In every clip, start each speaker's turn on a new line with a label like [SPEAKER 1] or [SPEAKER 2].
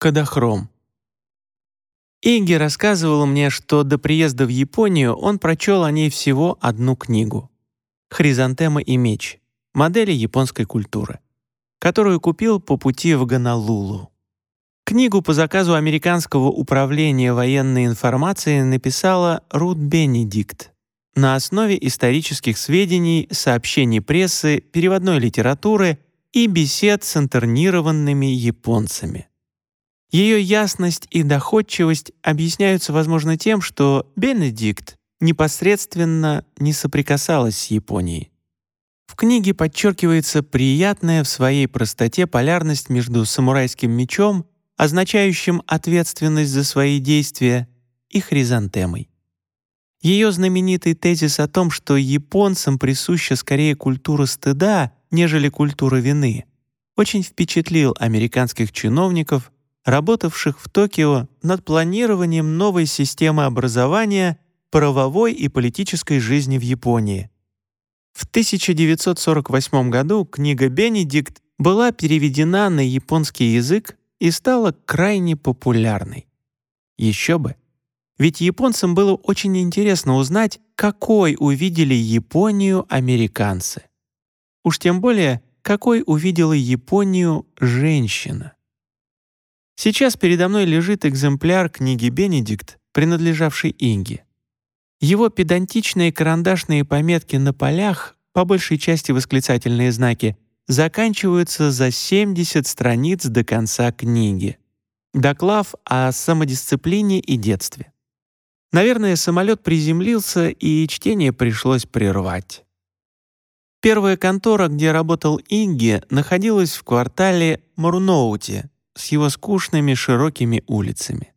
[SPEAKER 1] Кадахром. Инги рассказывал мне, что до приезда в Японию он прочел о ней всего одну книгу «Хризантема и меч. Модели японской культуры», которую купил по пути в Гонолулу. Книгу по заказу Американского управления военной информации написала Рут Бенедикт на основе исторических сведений, сообщений прессы, переводной литературы и бесед с интернированными японцами. Ее ясность и доходчивость объясняются, возможно, тем, что Бенедикт непосредственно не соприкасалась с Японией. В книге подчеркивается приятная в своей простоте полярность между самурайским мечом, означающим ответственность за свои действия, и хризантемой. Ее знаменитый тезис о том, что японцам присуща скорее культура стыда, нежели культура вины, очень впечатлил американских чиновников работавших в Токио над планированием новой системы образования правовой и политической жизни в Японии. В 1948 году книга «Бенедикт» была переведена на японский язык и стала крайне популярной. Еще бы! Ведь японцам было очень интересно узнать, какой увидели Японию американцы. Уж тем более, какой увидела Японию женщина. Сейчас передо мной лежит экземпляр книги «Бенедикт», принадлежавший Инге. Его педантичные карандашные пометки на полях, по большей части восклицательные знаки, заканчиваются за 70 страниц до конца книги. Доклав о самодисциплине и детстве. Наверное, самолет приземлился, и чтение пришлось прервать. Первая контора, где работал Инги, находилась в квартале Мурноути, с его скучными широкими улицами.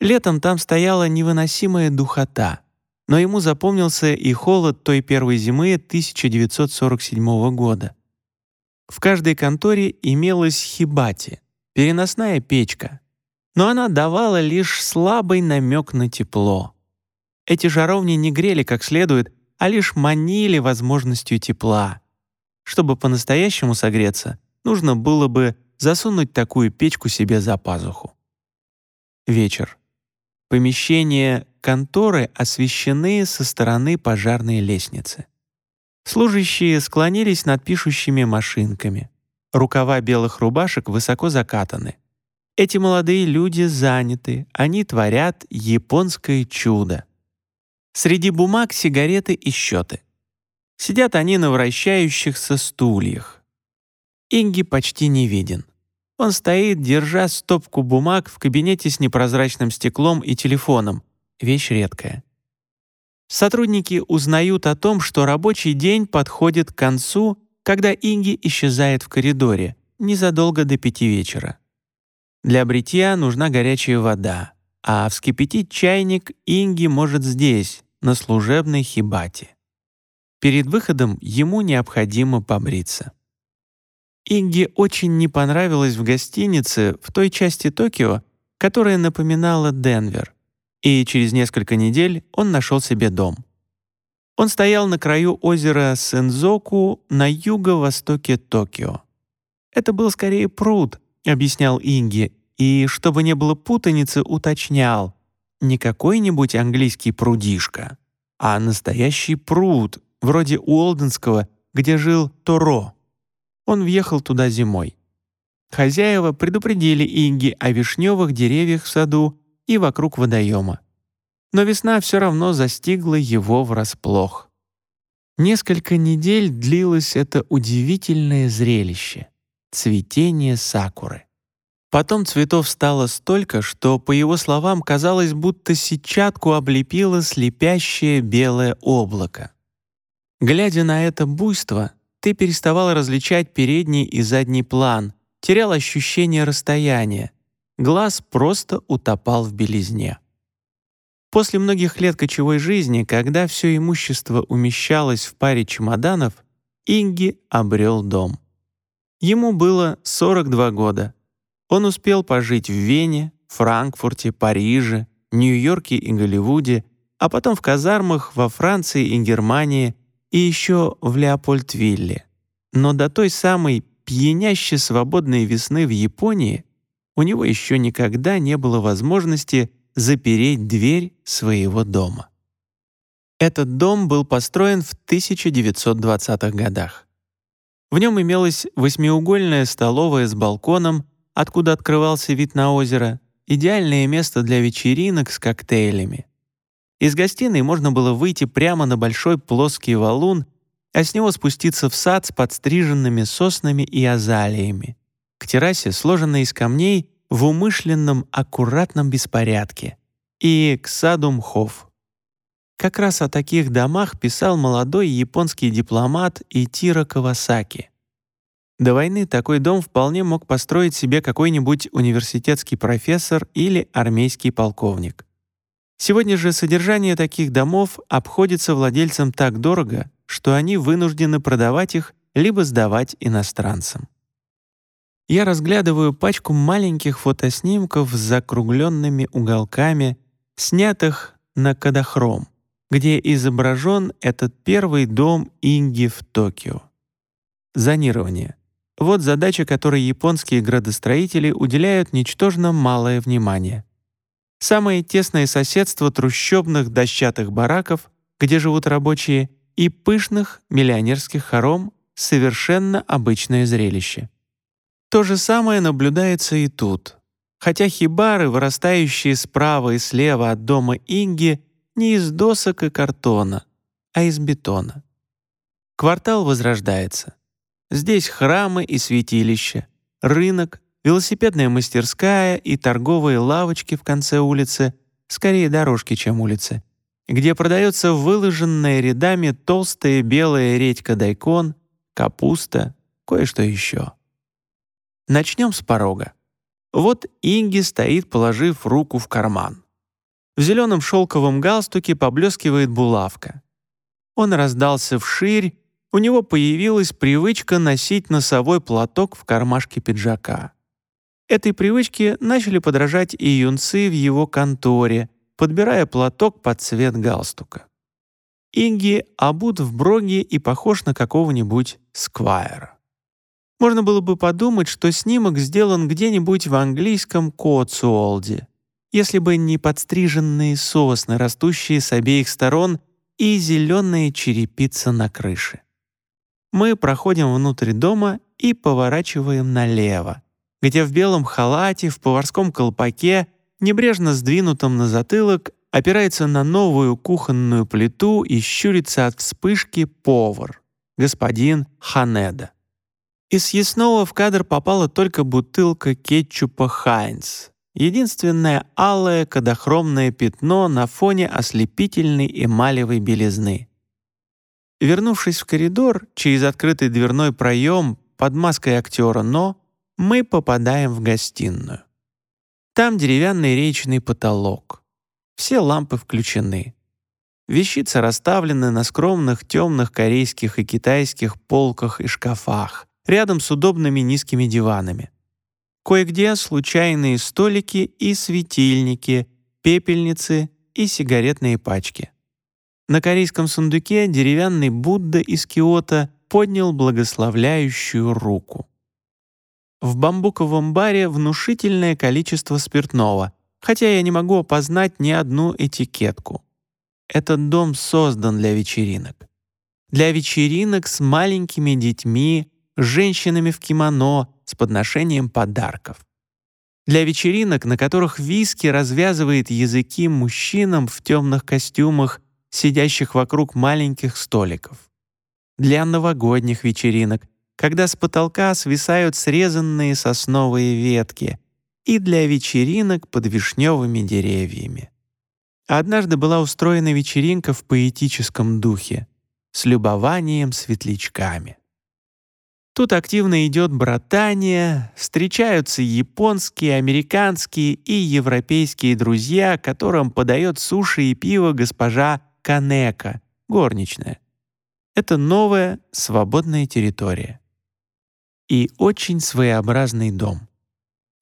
[SPEAKER 1] Летом там стояла невыносимая духота, но ему запомнился и холод той первой зимы 1947 года. В каждой конторе имелась хибати, переносная печка, но она давала лишь слабый намек на тепло. Эти жаровни не грели как следует, а лишь манили возможностью тепла. Чтобы по-настоящему согреться, нужно было бы засунуть такую печку себе за пазуху. Вечер. Помещения конторы освещены со стороны пожарной лестницы. Служащие склонились над пишущими машинками. Рукава белых рубашек высоко закатаны. Эти молодые люди заняты, они творят японское чудо. Среди бумаг сигареты и счеты. Сидят они на вращающихся стульях. Инги почти не виден. Он стоит, держа стопку бумаг в кабинете с непрозрачным стеклом и телефоном. Вещь редкая. Сотрудники узнают о том, что рабочий день подходит к концу, когда Инги исчезает в коридоре, незадолго до пяти вечера. Для бритья нужна горячая вода, а вскипятить чайник Инги может здесь, на служебной хибате. Перед выходом ему необходимо побриться. Инге очень не понравилось в гостинице в той части Токио, которая напоминала Денвер, и через несколько недель он нашел себе дом. Он стоял на краю озера Сензоку на юго-востоке Токио. Это был скорее пруд, объяснял Инги, и, чтобы не было путаницы, уточнял, не какой-нибудь английский прудишка, а настоящий пруд, вроде Уолденского, где жил Торо. Он въехал туда зимой. Хозяева предупредили Инги о вишневых деревьях в саду и вокруг водоема. Но весна все равно застигла его врасплох. Несколько недель длилось это удивительное зрелище — цветение сакуры. Потом цветов стало столько, что, по его словам, казалось, будто сетчатку облепило слепящее белое облако. Глядя на это буйство, ты переставал различать передний и задний план, терял ощущение расстояния. Глаз просто утопал в белизне. После многих лет кочевой жизни, когда все имущество умещалось в паре чемоданов, Инги обрел дом. Ему было 42 года. Он успел пожить в Вене, Франкфурте, Париже, Нью-Йорке и Голливуде, а потом в казармах во Франции и Германии, и еще в Леопольдвилле. Но до той самой пьяняще свободной весны в Японии у него еще никогда не было возможности запереть дверь своего дома. Этот дом был построен в 1920-х годах. В нем имелась восьмиугольная столовая с балконом, откуда открывался вид на озеро, идеальное место для вечеринок с коктейлями. Из гостиной можно было выйти прямо на большой плоский валун, а с него спуститься в сад с подстриженными соснами и азалиями, к террасе, сложенной из камней в умышленном аккуратном беспорядке, и к саду мхов. Как раз о таких домах писал молодой японский дипломат Итиро Кавасаки. До войны такой дом вполне мог построить себе какой-нибудь университетский профессор или армейский полковник. Сегодня же содержание таких домов обходится владельцам так дорого, что они вынуждены продавать их либо сдавать иностранцам. Я разглядываю пачку маленьких фотоснимков с закругленными уголками, снятых на кадахром, где изображен этот первый дом Инги в Токио. Зонирование. Вот задача, которой японские градостроители уделяют ничтожно малое внимание. Самое тесное соседство трущобных дощатых бараков, где живут рабочие, и пышных миллионерских хором — совершенно обычное зрелище. То же самое наблюдается и тут. Хотя хибары, вырастающие справа и слева от дома Инги, не из досок и картона, а из бетона. Квартал возрождается. Здесь храмы и святилища, рынок, велосипедная мастерская и торговые лавочки в конце улицы, скорее дорожки, чем улицы, где продается выложенная рядами толстая белая редька дайкон, капуста, кое-что еще. Начнем с порога. Вот Инги стоит, положив руку в карман. В зеленом шелковом галстуке поблескивает булавка. Он раздался вширь, у него появилась привычка носить носовой платок в кармашке пиджака. Этой привычке начали подражать и юнцы в его конторе, подбирая платок под цвет галстука. Инги обут в броге и похож на какого-нибудь сквайра. Можно было бы подумать, что снимок сделан где-нибудь в английском Коцуолде, если бы не подстриженные сосны, растущие с обеих сторон, и зеленая черепица на крыше. Мы проходим внутрь дома и поворачиваем налево, где в белом халате, в поварском колпаке, небрежно сдвинутом на затылок, опирается на новую кухонную плиту и щурится от вспышки повар, господин Ханеда. Из съестного в кадр попала только бутылка кетчупа «Хайнц», единственное алое кадохромное пятно на фоне ослепительной эмалевой белизны. Вернувшись в коридор, через открытый дверной проем под маской актера «Но», мы попадаем в гостиную. Там деревянный речный потолок. Все лампы включены. Вещицы расставлены на скромных темных корейских и китайских полках и шкафах рядом с удобными низкими диванами. Кое-где случайные столики и светильники, пепельницы и сигаретные пачки. На корейском сундуке деревянный Будда из Киота поднял благословляющую руку. В бамбуковом баре внушительное количество спиртного, хотя я не могу опознать ни одну этикетку. Этот дом создан для вечеринок. Для вечеринок с маленькими детьми, женщинами в кимоно с подношением подарков. Для вечеринок, на которых виски развязывает языки мужчинам в темных костюмах, сидящих вокруг маленьких столиков. Для новогодних вечеринок, когда с потолка свисают срезанные сосновые ветки, и для вечеринок под вишневыми деревьями. Однажды была устроена вечеринка в поэтическом духе с любованием светлячками. Тут активно идет братание, встречаются японские, американские и европейские друзья, которым подает суши и пиво госпожа Канека, горничная. Это новая свободная территория. И очень своеобразный дом.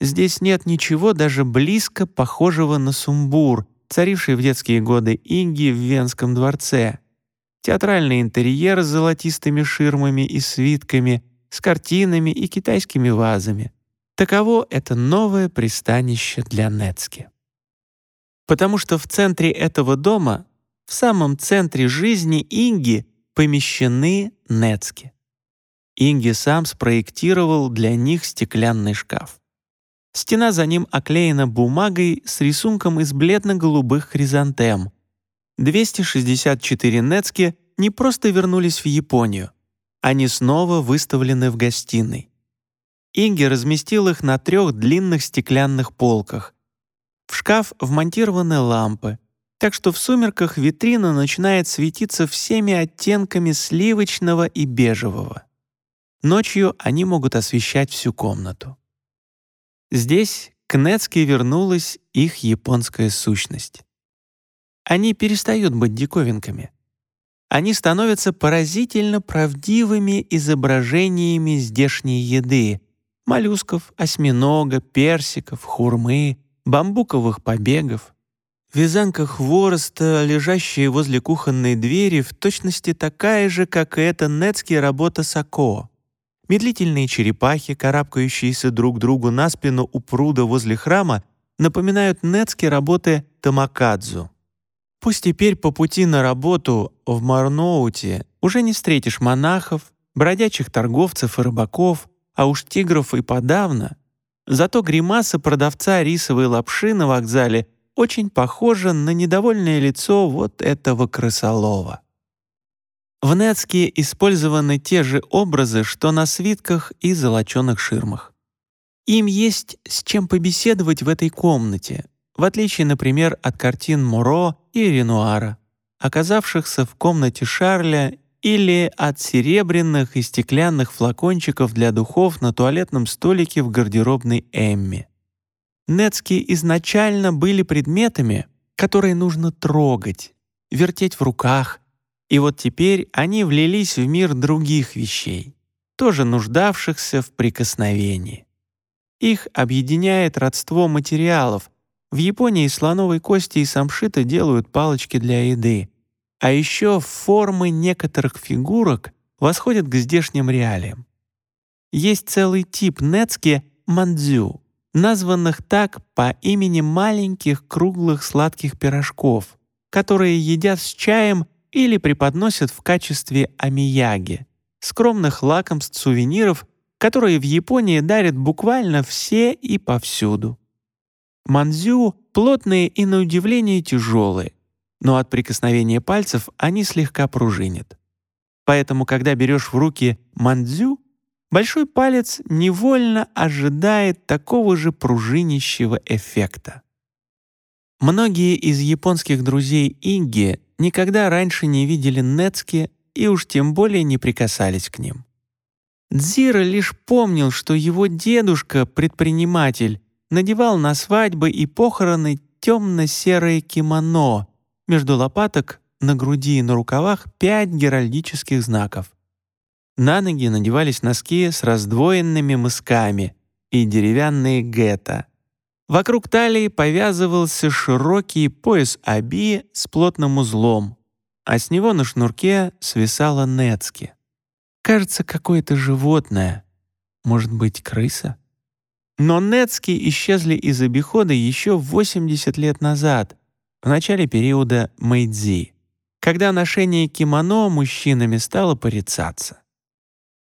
[SPEAKER 1] Здесь нет ничего даже близко похожего на сумбур, царивший в детские годы Инги в Венском дворце. Театральный интерьер с золотистыми ширмами и свитками — с картинами и китайскими вазами. Таково это новое пристанище для Нецки. Потому что в центре этого дома, в самом центре жизни Инги, помещены Нецки. Инги сам спроектировал для них стеклянный шкаф. Стена за ним оклеена бумагой с рисунком из бледно-голубых хризантем. 264 Нецки не просто вернулись в Японию. Они снова выставлены в гостиной. Инги разместил их на трех длинных стеклянных полках. В шкаф вмонтированы лампы, так что в сумерках витрина начинает светиться всеми оттенками сливочного и бежевого. Ночью они могут освещать всю комнату. Здесь к Нецке вернулась их японская сущность. Они перестают быть диковинками. Они становятся поразительно правдивыми изображениями здешней еды, моллюсков, осьминога, персиков, хурмы, бамбуковых побегов. Вязанка хвороста, лежащая возле кухонной двери, в точности такая же, как и эта нецкая работа Сако. Медлительные черепахи, карабкающиеся друг другу на спину у пруда возле храма, напоминают нецкие работы Тамакадзу. Пусть теперь по пути на работу в Марноуте уже не встретишь монахов, бродячих торговцев и рыбаков, а уж тигров и подавно. Зато гримаса продавца рисовой лапши на вокзале очень похожа на недовольное лицо вот этого крысолова. В Нецке использованы те же образы, что на свитках и золоченых ширмах. Им есть с чем побеседовать в этой комнате, в отличие, например, от картин Моро и Ренуара, оказавшихся в комнате Шарля или от серебряных и стеклянных флакончиков для духов на туалетном столике в гардеробной Эмми. Нецки изначально были предметами, которые нужно трогать, вертеть в руках, и вот теперь они влились в мир других вещей, тоже нуждавшихся в прикосновении. Их объединяет родство материалов. В Японии слоновой кости и самшита делают палочки для еды — а еще формы некоторых фигурок восходят к здешним реалиям. Есть целый тип нецки мандзю, названных так по имени маленьких круглых сладких пирожков, которые едят с чаем или преподносят в качестве амияги, скромных лакомств-сувениров, которые в Японии дарят буквально все и повсюду. Мандзю плотные и на удивление тяжелые, но от прикосновения пальцев они слегка пружинят. Поэтому, когда берешь в руки мандзю, большой палец невольно ожидает такого же пружинищего эффекта. Многие из японских друзей Инги никогда раньше не видели нецки и уж тем более не прикасались к ним. Дзира лишь помнил, что его дедушка, предприниматель, надевал на свадьбы и похороны темно-серое кимоно между лопаток, на груди и на рукавах пять геральдических знаков. На ноги надевались носки с раздвоенными мысками и деревянные гетто. Вокруг талии повязывался широкий пояс аби с плотным узлом, а с него на шнурке свисала нецки. Кажется, какое-то животное. Может быть, крыса? Но нецки исчезли из обихода еще 80 лет назад — в начале периода Мэйдзи, когда ношение кимоно мужчинами стало порицаться.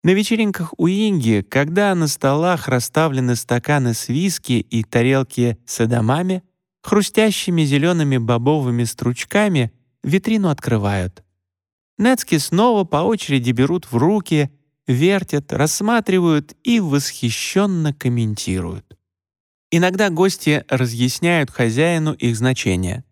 [SPEAKER 1] На вечеринках у Инги, когда на столах расставлены стаканы с виски и тарелки с эдамами, хрустящими зелеными бобовыми стручками витрину открывают. Нецки снова по очереди берут в руки, вертят, рассматривают и восхищенно комментируют. Иногда гости разъясняют хозяину их значение.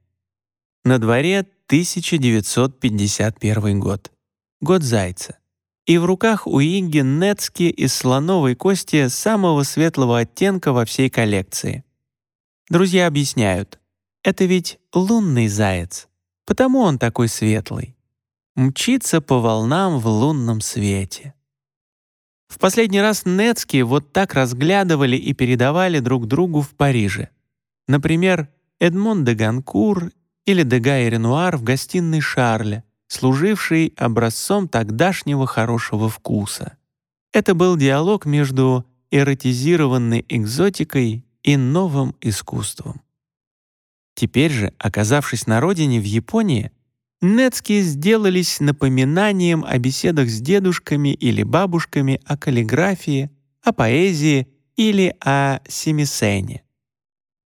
[SPEAKER 1] На дворе 1951 год. Год Зайца. И в руках у Инги Нецки из слоновой кости самого светлого оттенка во всей коллекции. Друзья объясняют, это ведь лунный заяц, потому он такой светлый. Мчится по волнам в лунном свете. В последний раз Нецки вот так разглядывали и передавали друг другу в Париже. Например, Эдмон де Ганкур или Дега и Ренуар в гостиной Шарля, служившей образцом тогдашнего хорошего вкуса. Это был диалог между эротизированной экзотикой и новым искусством. Теперь же, оказавшись на родине в Японии, Нецки сделались напоминанием о беседах с дедушками или бабушками о каллиграфии, о поэзии или о семисене.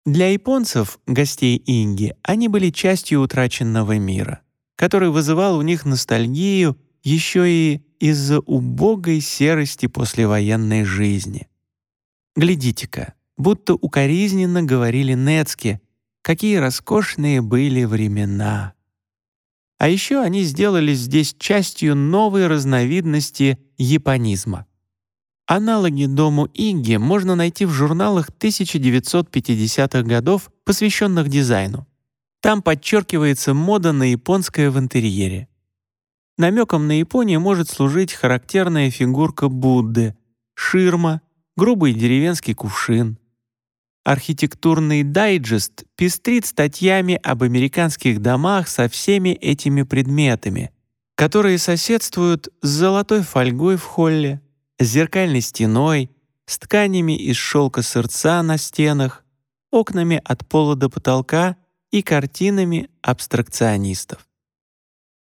[SPEAKER 1] Для японцев, гостей Инги, они были частью утраченного мира, который вызывал у них ностальгию еще и из-за убогой серости послевоенной жизни. Глядите-ка, будто укоризненно говорили Нецки, какие роскошные были времена. А еще они сделали здесь частью новой разновидности японизма. Аналоги дому Инги можно найти в журналах 1950-х годов, посвященных дизайну. Там подчеркивается мода на японское в интерьере. Намеком на Японию может служить характерная фигурка Будды, ширма, грубый деревенский кувшин. Архитектурный дайджест пестрит статьями об американских домах со всеми этими предметами, которые соседствуют с золотой фольгой в холле, с зеркальной стеной, с тканями из шелка сердца на стенах, окнами от пола до потолка и картинами абстракционистов.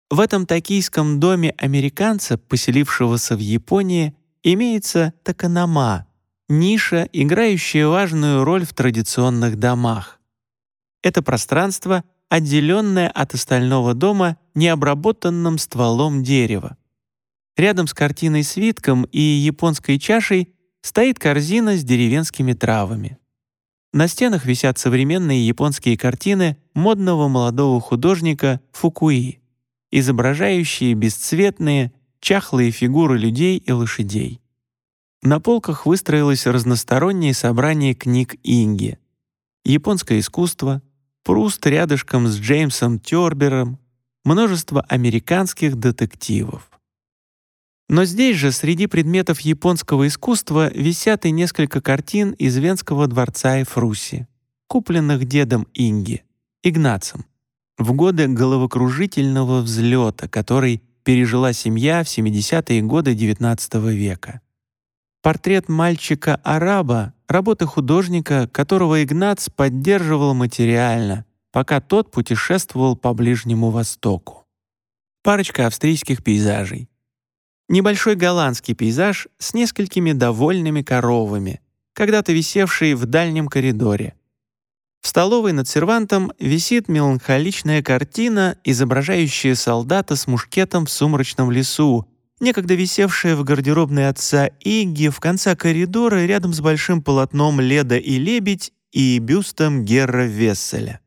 [SPEAKER 1] В этом токийском доме американца, поселившегося в Японии, имеется таканама — ниша, играющая важную роль в традиционных домах. Это пространство, отделенное от остального дома необработанным стволом дерева. Рядом с картиной-свитком и японской чашей стоит корзина с деревенскими травами. На стенах висят современные японские картины модного молодого художника Фукуи, изображающие бесцветные, чахлые фигуры людей и лошадей. На полках выстроилось разностороннее собрание книг Инги. Японское искусство, Пруст рядышком с Джеймсом Тёрбером, множество американских детективов. Но здесь же среди предметов японского искусства висят и несколько картин из Венского дворца Эфруси, купленных дедом Инги, Игнацем, в годы головокружительного взлета, который пережила семья в 70-е годы XIX века. Портрет мальчика-араба — работы художника, которого Игнац поддерживал материально, пока тот путешествовал по Ближнему Востоку. Парочка австрийских пейзажей Небольшой голландский пейзаж с несколькими довольными коровами, когда-то висевший в дальнем коридоре. В столовой над сервантом висит меланхоличная картина, изображающая солдата с мушкетом в сумрачном лесу, некогда висевшая в гардеробной отца Игги в конце коридора рядом с большим полотном «Леда и лебедь» и бюстом Герра Весселя.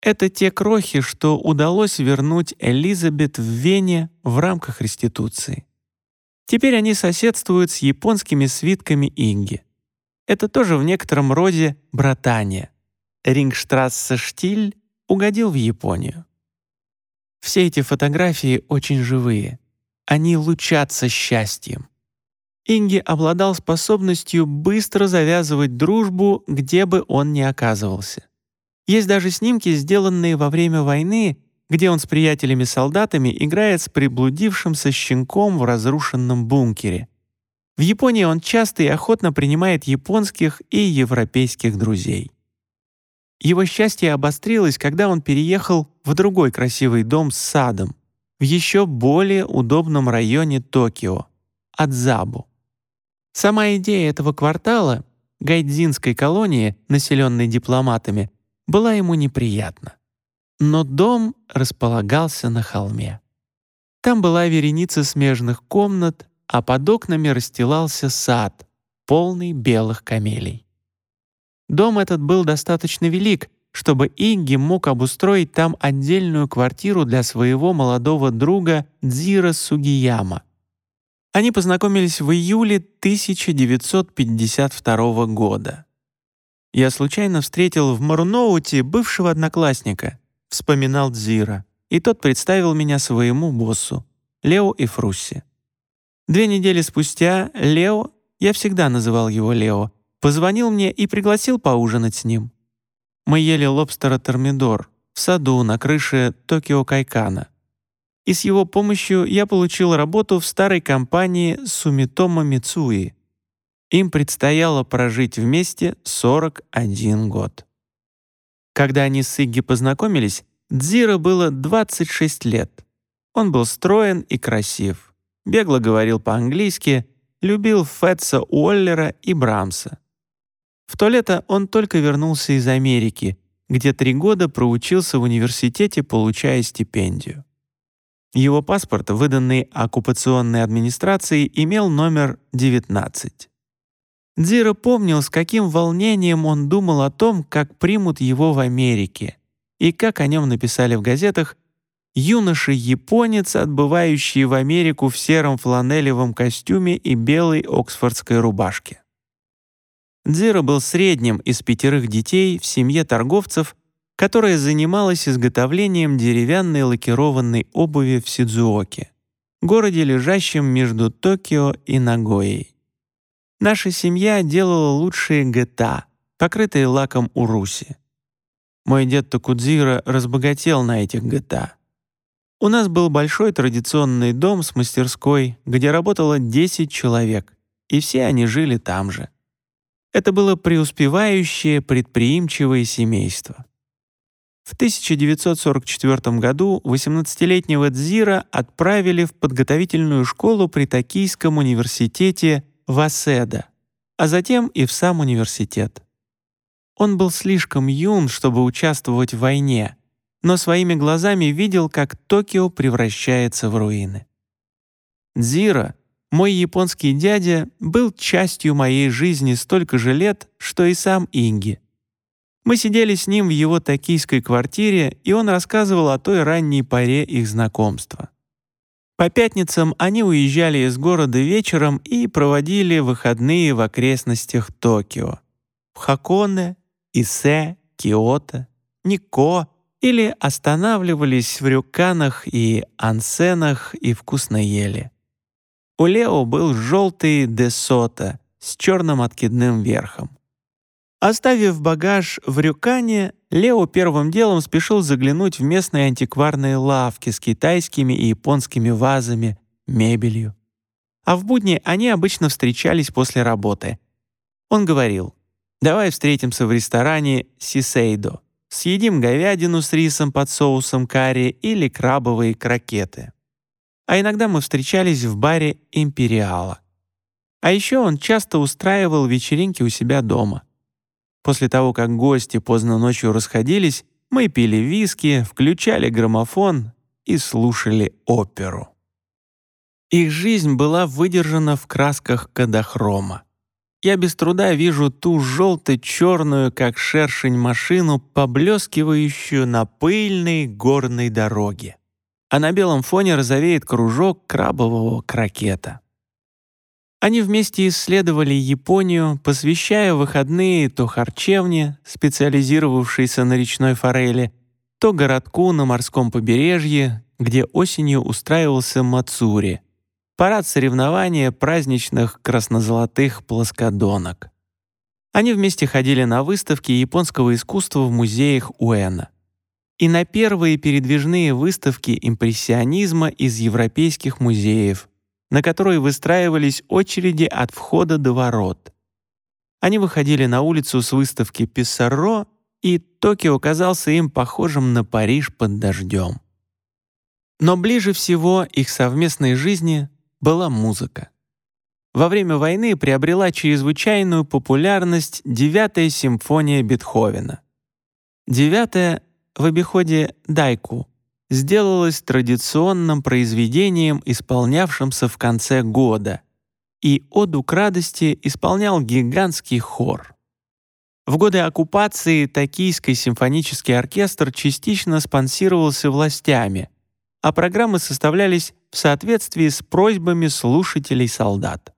[SPEAKER 1] Это те крохи, что удалось вернуть Элизабет в Вене в рамках реституции. Теперь они соседствуют с японскими свитками Инги. Это тоже в некотором роде братания. Рингштрассе Штиль угодил в Японию. Все эти фотографии очень живые. Они лучатся счастьем. Инги обладал способностью быстро завязывать дружбу, где бы он ни оказывался. Есть даже снимки, сделанные во время войны, где он с приятелями-солдатами играет с приблудившимся щенком в разрушенном бункере. В Японии он часто и охотно принимает японских и европейских друзей. Его счастье обострилось, когда он переехал в другой красивый дом с садом, в еще более удобном районе Токио — Адзабу. Сама идея этого квартала, гайдзинской колонии, населенной дипломатами, была ему неприятна. Но дом располагался на холме. Там была вереница смежных комнат, а под окнами расстилался сад, полный белых камелей. Дом этот был достаточно велик, чтобы Инги мог обустроить там отдельную квартиру для своего молодого друга Дзира Сугияма. Они познакомились в июле 1952 года я случайно встретил в Маруноуте бывшего одноклассника, вспоминал Дзира, и тот представил меня своему боссу, Лео и Фрусси. Две недели спустя Лео, я всегда называл его Лео, позвонил мне и пригласил поужинать с ним. Мы ели лобстера термидор в саду на крыше Токио Кайкана. И с его помощью я получил работу в старой компании Сумитомо Мицуи. Им предстояло прожить вместе 41 год. Когда они с Игги познакомились, Дзира было 26 лет. Он был строен и красив, бегло говорил по-английски, любил Фетца Уоллера и Брамса. В то лето он только вернулся из Америки, где три года проучился в университете, получая стипендию. Его паспорт, выданный оккупационной администрацией, имел номер 19. Дзира помнил, с каким волнением он думал о том, как примут его в Америке, и как о нем написали в газетах «юноша-японец, отбывающий в Америку в сером фланелевом костюме и белой оксфордской рубашке». Дзира был средним из пятерых детей в семье торговцев, которая занималась изготовлением деревянной лакированной обуви в Сидзуоке, городе, лежащем между Токио и Нагоей. Наша семья делала лучшие ГТА, покрытые лаком уруси. Мой дед Токудзира разбогател на этих ГТА. У нас был большой традиционный дом с мастерской, где работало 10 человек, и все они жили там же. Это было преуспевающее, предприимчивое семейство. В 1944 году 18-летнего Дзира отправили в подготовительную школу при Токийском университете Васеда, а затем и в сам университет. Он был слишком юн, чтобы участвовать в войне, но своими глазами видел, как Токио превращается в руины. Дзира, мой японский дядя, был частью моей жизни столько же лет, что и сам Инги. Мы сидели с ним в его токийской квартире, и он рассказывал о той ранней поре их знакомства. По пятницам они уезжали из города вечером и проводили выходные в окрестностях Токио. В Хаконе, Исе, Киото, Нико или останавливались в рюканах и ансенах и вкусно ели. У Лео был желтый Десота с черным откидным верхом. Оставив багаж в рюкане, Лео первым делом спешил заглянуть в местные антикварные лавки с китайскими и японскими вазами, мебелью. А в будни они обычно встречались после работы. Он говорил, «Давай встретимся в ресторане Сисейдо, съедим говядину с рисом под соусом карри или крабовые крокеты». А иногда мы встречались в баре «Империала». А еще он часто устраивал вечеринки у себя дома. После того, как гости поздно ночью расходились, мы пили виски, включали граммофон и слушали оперу. Их жизнь была выдержана в красках кадахрома. Я без труда вижу ту желто-черную, как шершень, машину, поблескивающую на пыльной горной дороге. А на белом фоне розовеет кружок крабового крокета. Они вместе исследовали Японию, посвящая выходные то харчевне, специализировавшейся на речной форели, то городку на морском побережье, где осенью устраивался Мацури — парад соревнования праздничных краснозолотых плоскодонок. Они вместе ходили на выставки японского искусства в музеях Уэна и на первые передвижные выставки импрессионизма из европейских музеев — на которой выстраивались очереди от входа до ворот. Они выходили на улицу с выставки Писсаро, и Токио казался им похожим на Париж под дождем. Но ближе всего их совместной жизни была музыка. Во время войны приобрела чрезвычайную популярность девятая симфония Бетховена. Девятая в обиходе «дайку» сделалось традиционным произведением, исполнявшимся в конце года, и «Оду к радости» исполнял гигантский хор. В годы оккупации Токийский симфонический оркестр частично спонсировался властями, а программы составлялись в соответствии с просьбами слушателей солдат.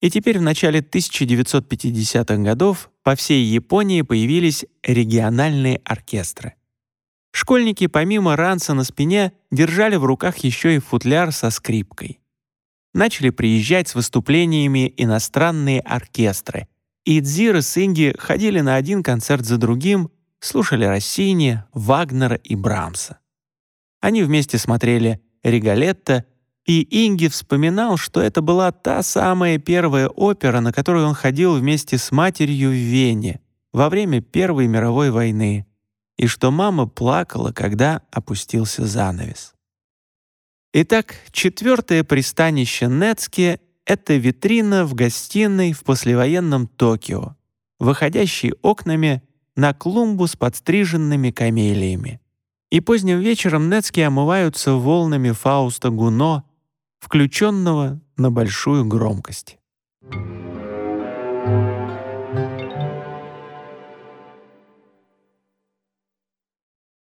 [SPEAKER 1] И теперь в начале 1950-х годов по всей Японии появились региональные оркестры. Школьники помимо ранца на спине держали в руках еще и футляр со скрипкой. Начали приезжать с выступлениями иностранные оркестры. И Дзира с Инги ходили на один концерт за другим, слушали Россини, Вагнера и Брамса. Они вместе смотрели «Регалетто» И Инги вспоминал, что это была та самая первая опера, на которую он ходил вместе с матерью в Вене во время Первой мировой войны, и что мама плакала, когда опустился занавес. Итак, четвертое пристанище Нецке — это витрина в гостиной в послевоенном Токио, выходящей окнами на клумбу с подстриженными камелиями. И поздним вечером Нецки омываются волнами Фауста Гуно, включенного на большую громкость.